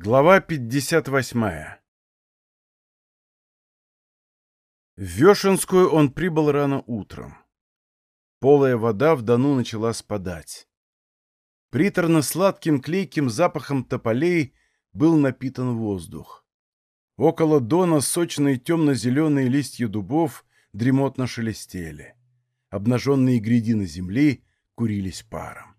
Глава 58 В Вешенскую он прибыл рано утром. Полая вода в Дону начала спадать. Приторно-сладким клейким запахом тополей был напитан воздух. Около Дона сочные темно-зеленые листья дубов дремотно шелестели. Обнаженные грядины земли курились паром.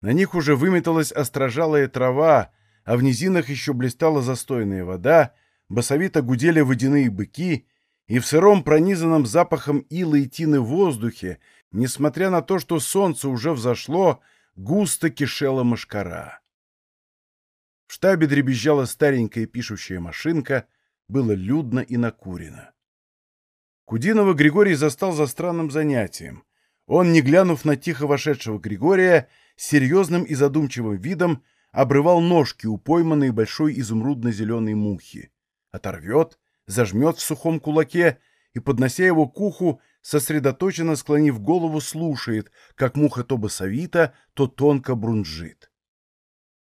На них уже выметалась острожалая трава, а в низинах еще блистала застойная вода, басовито гудели водяные быки, и в сыром пронизанном запахом ила и тины воздухе, несмотря на то, что солнце уже взошло, густо кишела мошкара. В штабе дребезжала старенькая пишущая машинка, было людно и накурено. Кудинова Григорий застал за странным занятием. Он, не глянув на тихо вошедшего Григория, серьезным и задумчивым видом обрывал ножки у пойманной большой изумрудно-зеленой мухи. Оторвет, зажмет в сухом кулаке и, поднося его к уху, сосредоточенно склонив голову, слушает, как муха то басовито, то тонко брунжит.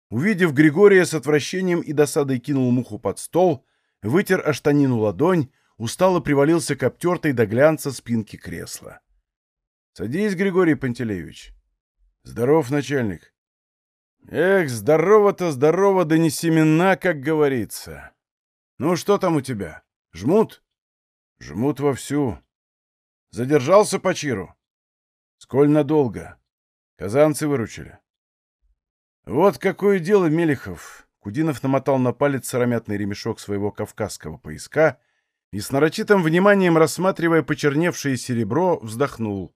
Увидев Григория с отвращением и досадой кинул муху под стол, вытер о штанину ладонь, устало привалился к обтертой до глянца спинке кресла. — Садись, Григорий Пантелеевич. — Здоров, начальник. Эх, здорово-то здорово, да не семена, как говорится. Ну, что там у тебя? Жмут? Жмут вовсю. Задержался по Чиру? Сколь надолго? Казанцы выручили. Вот какое дело, Мелехов. Кудинов намотал на палец сыромятный ремешок своего кавказского пояска и с нарочитым вниманием, рассматривая почерневшее серебро, вздохнул.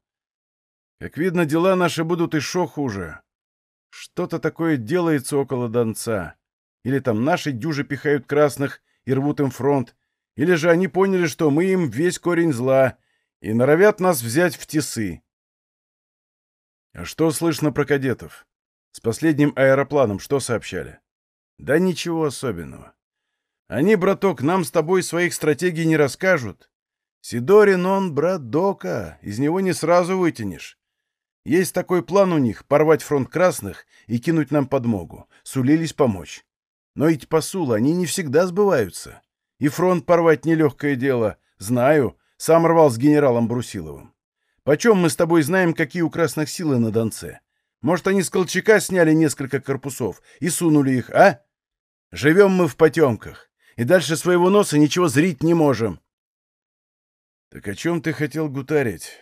Как видно, дела наши будут еще хуже. Что-то такое делается около Донца. Или там наши дюжи пихают красных и рвут им фронт, или же они поняли, что мы им весь корень зла и норовят нас взять в тесы. А что слышно про кадетов? С последним аэропланом что сообщали? Да ничего особенного. Они, браток, нам с тобой своих стратегий не расскажут. Сидорин он, брат Дока, из него не сразу вытянешь. Есть такой план у них — порвать фронт красных и кинуть нам подмогу. Сулились помочь. Но ведь посулы, они не всегда сбываются. И фронт порвать нелегкое дело. Знаю, сам рвал с генералом Брусиловым. Почем мы с тобой знаем, какие у красных силы на Донце? Может, они с Колчака сняли несколько корпусов и сунули их, а? Живем мы в потемках, и дальше своего носа ничего зрить не можем. — Так о чем ты хотел гутарить?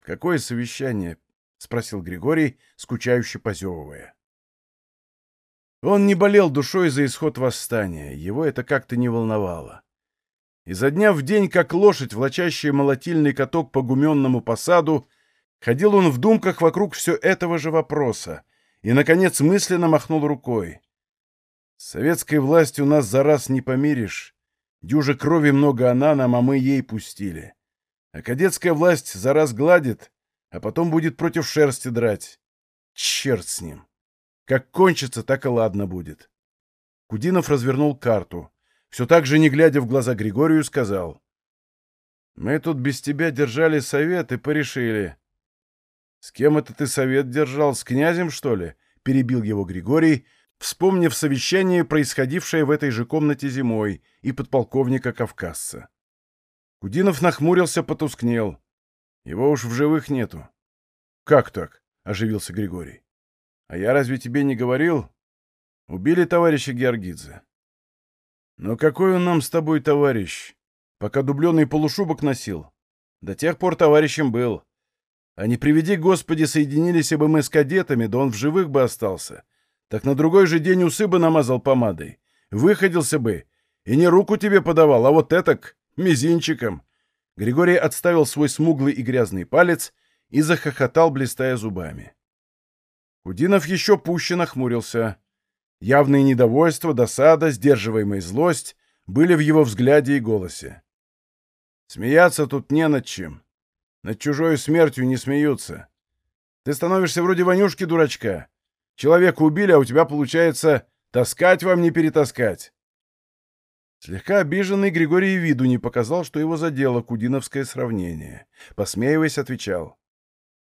Какое совещание? — спросил Григорий, скучающе позевывая. Он не болел душой за исход восстания, его это как-то не волновало. Изо дня в день, как лошадь, влачащая молотильный каток по гуменному посаду, ходил он в думках вокруг все этого же вопроса и, наконец, мысленно махнул рукой. «С советской властью нас за раз не помиришь. Дюже крови много она нам, а мы ей пустили. А кадетская власть за раз гладит, а потом будет против шерсти драть. Черт с ним. Как кончится, так и ладно будет. Кудинов развернул карту. Все так же, не глядя в глаза Григорию, сказал. «Мы тут без тебя держали совет и порешили». «С кем это ты совет держал? С князем, что ли?» — перебил его Григорий, вспомнив совещание, происходившее в этой же комнате зимой, и подполковника Кавказца. Кудинов нахмурился, потускнел. Его уж в живых нету. — Как так? — оживился Григорий. — А я разве тебе не говорил? Убили товарища Георгидзе. — Но какой он нам с тобой товарищ? Пока дубленый полушубок носил. До тех пор товарищем был. А не приведи, Господи, соединились бы мы с кадетами, да он в живых бы остался. Так на другой же день усы бы намазал помадой. Выходился бы. И не руку тебе подавал, а вот этак, мизинчиком. Григорий отставил свой смуглый и грязный палец и захохотал, блистая зубами. Кудинов еще пуще нахмурился. Явное недовольство, досада, сдерживаемая злость были в его взгляде и голосе. Смеяться тут не над чем. Над чужой смертью не смеются. Ты становишься вроде Ванюшки-дурачка. Человека убили, а у тебя получается таскать вам не перетаскать. Слегка обиженный Григорий виду не показал, что его задело кудиновское сравнение. Посмеиваясь, отвечал.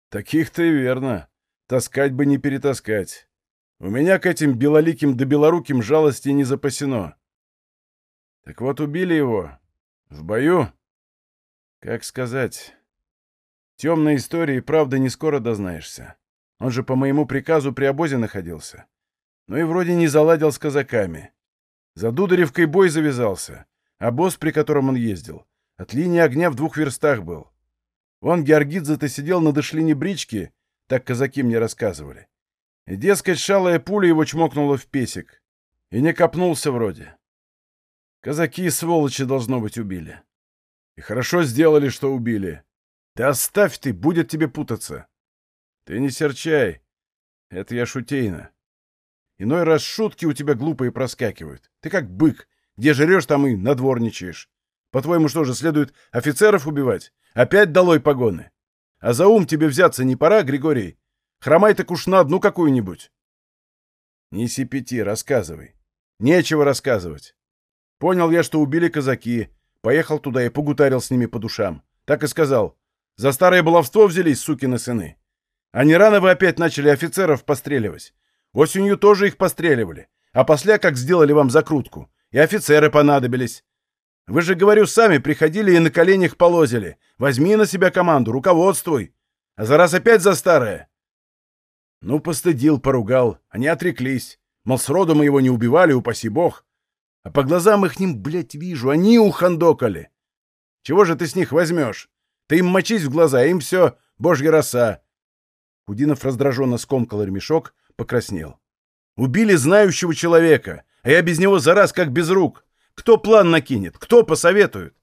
«Таких-то и верно. Таскать бы не перетаскать. У меня к этим белоликим да белоруким жалости не запасено. Так вот, убили его. В бою? Как сказать? Темной истории, правда, не скоро дознаешься. Он же по моему приказу при обозе находился. Ну и вроде не заладил с казаками. За Дударевкой бой завязался, а босс, при котором он ездил, от линии огня в двух верстах был. Он, Георгидзе-то, сидел на дошлине брички, так казаки мне рассказывали. И, дескать, шалая пуля его чмокнула в песик. И не копнулся вроде. Казаки, сволочи, должно быть, убили. И хорошо сделали, что убили. Да оставь ты, будет тебе путаться. Ты не серчай. Это я шутейно. Иной раз шутки у тебя глупые проскакивают. Ты как бык. Где жрешь, там и надворничаешь. По-твоему, что же, следует офицеров убивать? Опять долой погоны. А за ум тебе взяться не пора, Григорий? Хромай так уж на одну какую-нибудь. Не сипяти, рассказывай. Нечего рассказывать. Понял я, что убили казаки. Поехал туда и погутарил с ними по душам. Так и сказал. За старое баловство взялись, сукины сыны. А не рано вы опять начали офицеров постреливать. Осенью тоже их постреливали. А после как сделали вам закрутку. И офицеры понадобились. Вы же, говорю, сами приходили и на коленях полозили. Возьми на себя команду, руководствуй. А за раз опять за старое. Ну, постыдил, поругал. Они отреклись. Мол, сроду мы его не убивали, упаси бог. А по глазам их ним, блядь, вижу, они ухандокали. Чего же ты с них возьмешь? Ты им мочись в глаза, им все божья роса. Кудинов раздраженно скомкал ремешок, покраснел. Убили знающего человека, а я без него за раз как без рук. Кто план накинет? Кто посоветует?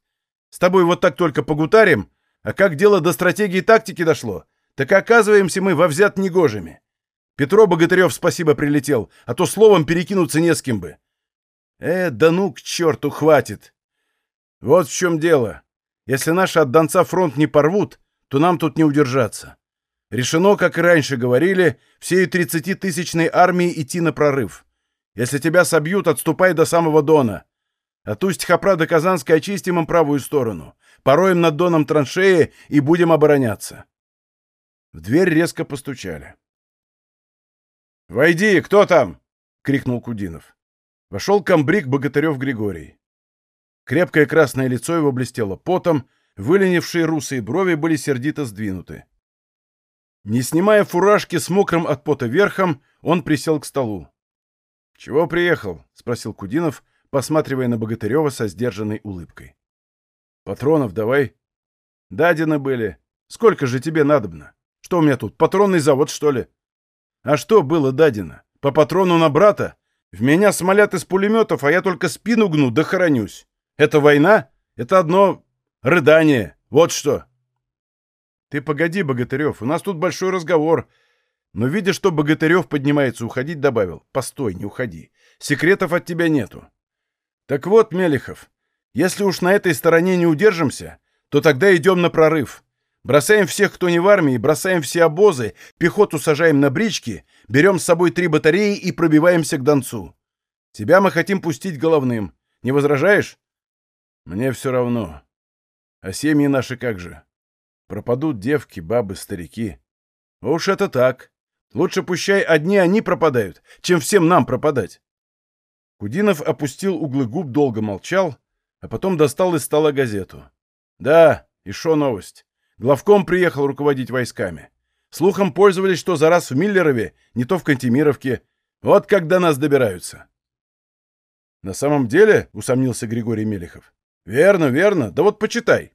С тобой вот так только погутарим, а как дело до стратегии и тактики дошло, так оказываемся мы во взят негожими. Петро Богатырев спасибо прилетел, а то словом перекинуться не с кем бы. Э, да ну к черту, хватит. Вот в чем дело. Если наши от Донца фронт не порвут, то нам тут не удержаться. Решено, как и раньше говорили, всей 30-тысячной армии идти на прорыв. Если тебя собьют, отступай до самого Дона. От Усть-Хапра до Казанской очистим им правую сторону. Пороем над Доном траншеи и будем обороняться. В дверь резко постучали. «Войди! Кто там?» — крикнул Кудинов. Вошел комбриг Богатырев Григорий. Крепкое красное лицо его блестело потом, выленившие русые брови были сердито сдвинуты. Не снимая фуражки с мокрым от пота верхом, он присел к столу. «Чего приехал?» — спросил Кудинов, посматривая на Богатырева со сдержанной улыбкой. «Патронов давай». «Дадины были. Сколько же тебе надобно? Что у меня тут, патронный завод, что ли?» А что было дадено? По патрону на брата? В меня смолят из пулеметов, а я только спину гну да хоронюсь. Это война? Это одно рыдание. Вот что. Ты погоди, Богатырев, у нас тут большой разговор. Но, видя, что Богатырев поднимается уходить, добавил. Постой, не уходи. Секретов от тебя нету. Так вот, Мелехов, если уж на этой стороне не удержимся, то тогда идем на прорыв. Бросаем всех, кто не в армии, бросаем все обозы, пехоту сажаем на брички, берем с собой три батареи и пробиваемся к Донцу. Тебя мы хотим пустить головным. Не возражаешь? Мне все равно. А семьи наши как же? Пропадут девки, бабы, старики. Уж это так. Лучше пущай одни они пропадают, чем всем нам пропадать. Кудинов опустил углы губ, долго молчал, а потом достал из стола газету. Да, и шо новость. Главком приехал руководить войсками. Слухом пользовались, что за раз в Миллерове, не то в Кантемировке. Вот как до нас добираются. На самом деле, усомнился Григорий Мелехов. Верно, верно. Да вот почитай.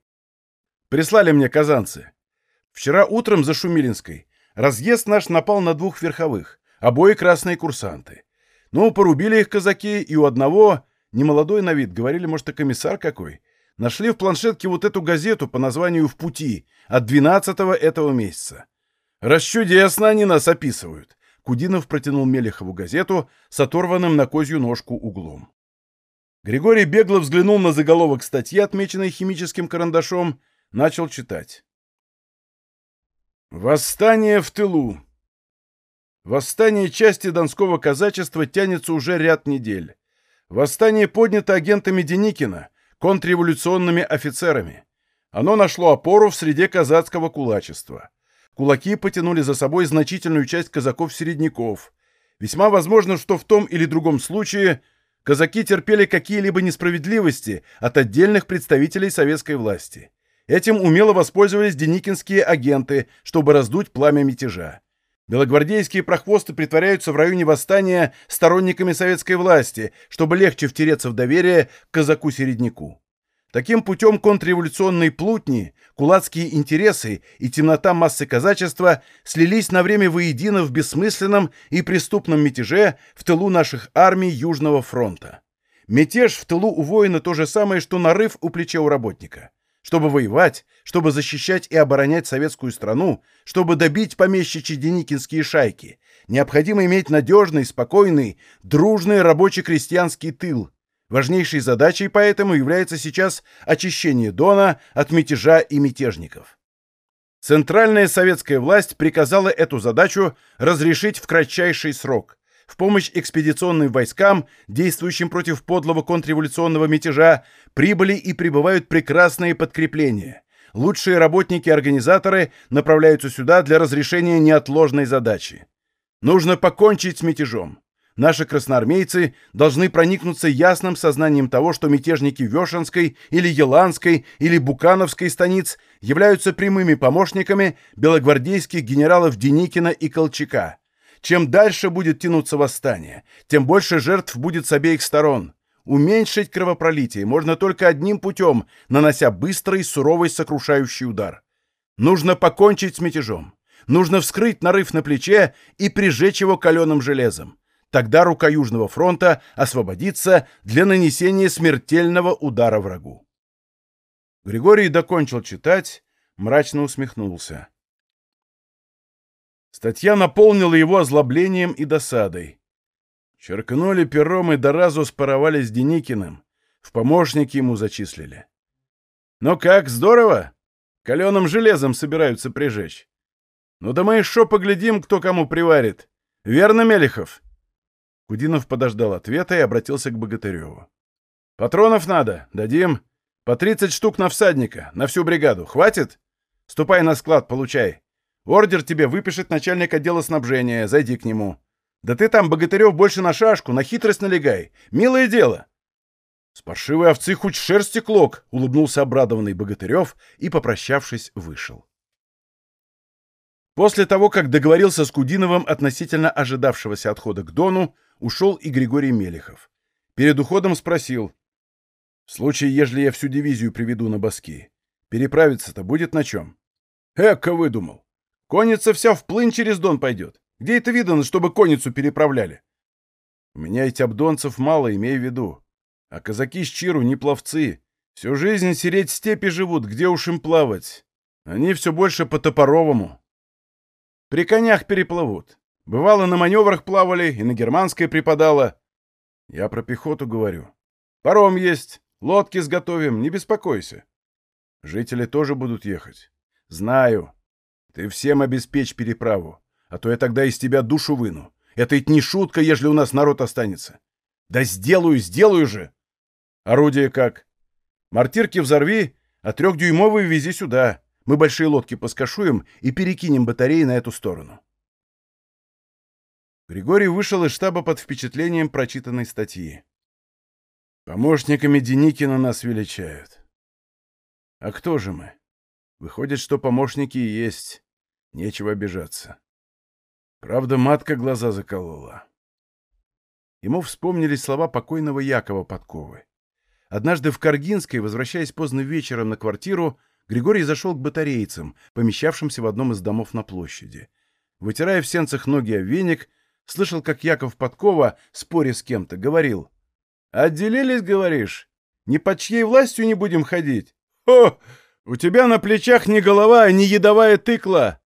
Прислали мне казанцы. Вчера утром за Шумилинской разъезд наш напал на двух верховых, обои красные курсанты. Ну, порубили их казаки, и у одного, немолодой на вид, говорили, может, и комиссар какой, нашли в планшетке вот эту газету по названию «В пути» от 12 этого месяца. Расчудесно они нас описывают. Кудинов протянул Мелехову газету с оторванным на козью ножку углом. Григорий бегло взглянул на заголовок статьи, отмеченной химическим карандашом, начал читать. Восстание в тылу. Восстание части Донского казачества тянется уже ряд недель. Восстание поднято агентами Деникина, контрреволюционными офицерами. Оно нашло опору в среде казацкого кулачества. Кулаки потянули за собой значительную часть казаков-середняков. Весьма возможно, что в том или другом случае казаки терпели какие-либо несправедливости от отдельных представителей советской власти. Этим умело воспользовались деникинские агенты, чтобы раздуть пламя мятежа. Белогвардейские прохвосты притворяются в районе восстания сторонниками советской власти, чтобы легче втереться в доверие к казаку-середняку. Таким путем контрреволюционные плутни, кулацкие интересы и темнота массы казачества слились на время воедино в бессмысленном и преступном мятеже в тылу наших армий Южного фронта. Мятеж в тылу у воина то же самое, что нарыв у плеча у работника. Чтобы воевать, чтобы защищать и оборонять советскую страну, чтобы добить помещичьи деникинские шайки, необходимо иметь надежный, спокойный, дружный рабоче-крестьянский тыл. Важнейшей задачей поэтому является сейчас очищение Дона от мятежа и мятежников. Центральная советская власть приказала эту задачу разрешить в кратчайший срок – в помощь экспедиционным войскам, действующим против подлого контрреволюционного мятежа, прибыли и прибывают прекрасные подкрепления. Лучшие работники-организаторы направляются сюда для разрешения неотложной задачи. Нужно покончить с мятежом. Наши красноармейцы должны проникнуться ясным сознанием того, что мятежники Вешенской или Еланской или Букановской станиц являются прямыми помощниками белогвардейских генералов Деникина и Колчака. Чем дальше будет тянуться восстание, тем больше жертв будет с обеих сторон. Уменьшить кровопролитие можно только одним путем, нанося быстрый, суровый, сокрушающий удар. Нужно покончить с мятежом. Нужно вскрыть нарыв на плече и прижечь его каленым железом. Тогда рука Южного фронта освободится для нанесения смертельного удара врагу. Григорий докончил читать, мрачно усмехнулся. Статья наполнила его озлоблением и досадой. Черкнули пером и до разу споровали с Деникиным. В помощники ему зачислили. «Ну как, здорово? Каленым железом собираются прижечь. Ну да мы еще поглядим, кто кому приварит. Верно, Мелехов?» Кудинов подождал ответа и обратился к Богатыреву. «Патронов надо. Дадим. По 30 штук на всадника, на всю бригаду. Хватит? Ступай на склад, получай. Ордер тебе выпишет начальник отдела снабжения, зайди к нему. Да ты там, Богатырев, больше на шашку, на хитрость налегай. Милое дело. С паршивой овцы хоть шерсти клок, улыбнулся обрадованный Богатырев и, попрощавшись, вышел. После того, как договорился с Кудиновым относительно ожидавшегося отхода к Дону, ушел и Григорий Мелехов. Перед уходом спросил. «В случае, ежели я всю дивизию приведу на боски, переправиться-то будет на чем?» «Эка выдумал! Конница вся в плынь через Дон пойдет. Где это видано, чтобы конницу переправляли? У меня эти обдонцев мало, имею в виду. А казаки с Чиру не пловцы. Всю жизнь сереть степи живут, где уж им плавать. Они все больше по Топоровому. При конях переплывут. Бывало, на маневрах плавали, и на германской припадало. Я про пехоту говорю. Паром есть, лодки сготовим, не беспокойся. Жители тоже будут ехать. Знаю. Ты всем обеспечь переправу, а то я тогда из тебя душу выну. Это ведь не шутка, ежели у нас народ останется. Да сделаю, сделаю же! Орудие как? Мортирки взорви, а трехдюймовые вези сюда. Мы большие лодки поскашуем и перекинем батареи на эту сторону. Григорий вышел из штаба под впечатлением прочитанной статьи. Помощниками Деникина нас величают. А кто же мы? Выходит, что помощники есть. Нечего обижаться. Правда, матка глаза заколола. Ему вспомнились слова покойного Якова Подковы. Однажды в Каргинской, возвращаясь поздно вечером на квартиру, Григорий зашел к батарейцам, помещавшимся в одном из домов на площади. Вытирая в сенцах ноги о веник, слышал, как Яков Подкова, споря с кем-то, говорил. «Отделились, говоришь? Ни под чьей властью не будем ходить? О, у тебя на плечах не голова, а не едовая тыкла!»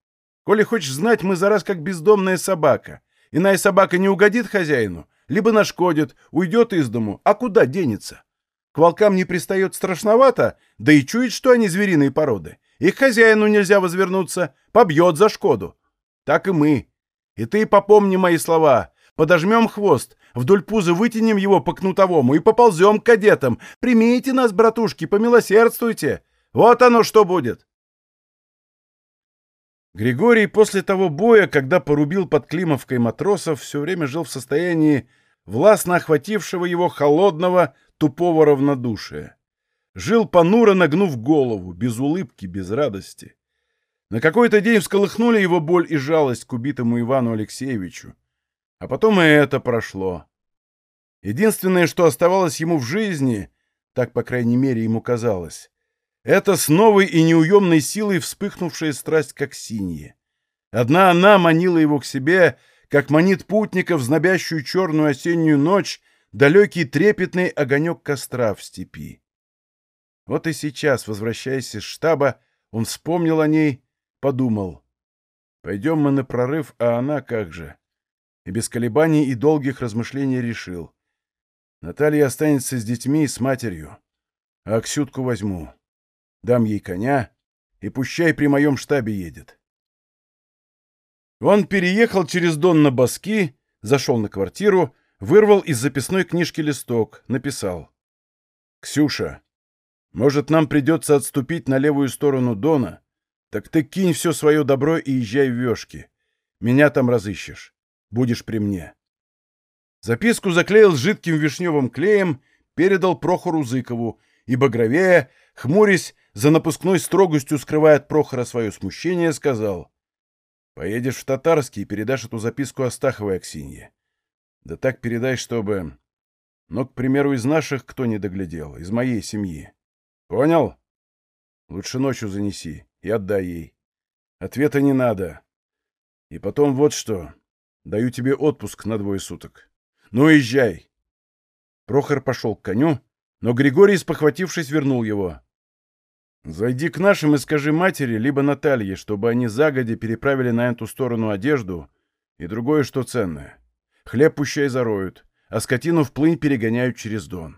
Коли хочешь знать, мы за раз как бездомная собака. Иная собака не угодит хозяину, либо нашкодит, уйдет из дому, а куда денется? К волкам не пристает страшновато, да и чует, что они звериные породы. И к хозяину нельзя возвернуться, побьет за шкоду. Так и мы. И ты попомни мои слова. Подожмем хвост, вдоль пуза вытянем его по кнутовому и поползем к кадетам. Примите нас, братушки, помилосердствуйте. Вот оно что будет. Григорий после того боя, когда порубил под Климовкой матросов, все время жил в состоянии властно охватившего его холодного, тупого равнодушия. Жил понуро, нагнув голову, без улыбки, без радости. На какой-то день всколыхнули его боль и жалость к убитому Ивану Алексеевичу. А потом и это прошло. Единственное, что оставалось ему в жизни, так, по крайней мере, ему казалось, это с новой и неуемной силой вспыхнувшая страсть, как синие. Одна она манила его к себе, как манит путника в знобящую черную осеннюю ночь далекий трепетный огонек костра в степи. Вот и сейчас, возвращаясь из штаба, он вспомнил о ней, подумал. Пойдем мы на прорыв, а она как же? И без колебаний и долгих размышлений решил. Наталья останется с детьми и с матерью, а Аксютку возьму дам ей коня, и пущай при моем штабе едет. Он переехал через Дон на Баски, зашел на квартиру, вырвал из записной книжки листок, написал. «Ксюша, может, нам придется отступить на левую сторону Дона? Так ты кинь все свое добро и езжай в Вешки. Меня там разыщешь. Будешь при мне». Записку заклеил жидким вишневым клеем, передал Прохору Зыкову и, багровея, хмурясь, за напускной строгостью скрывая от Прохора свое смущение, сказал, «Поедешь в Татарский и передашь эту записку Астаховой Аксинье. Да так передай, чтобы... Но, к примеру, из наших кто не доглядел, из моей семьи. Понял? Лучше ночью занеси и отдай ей. Ответа не надо. И потом вот что. Даю тебе отпуск на двое суток. Ну, езжай!» Прохор пошел к коню, но Григорий, спохватившись, вернул его. Зайди к нашим и скажи матери, либо Наталье, чтобы они загодя переправили на эту сторону одежду и другое, что ценное. Хлеб пущай зароют, а скотину в плынь перегоняют через Дон.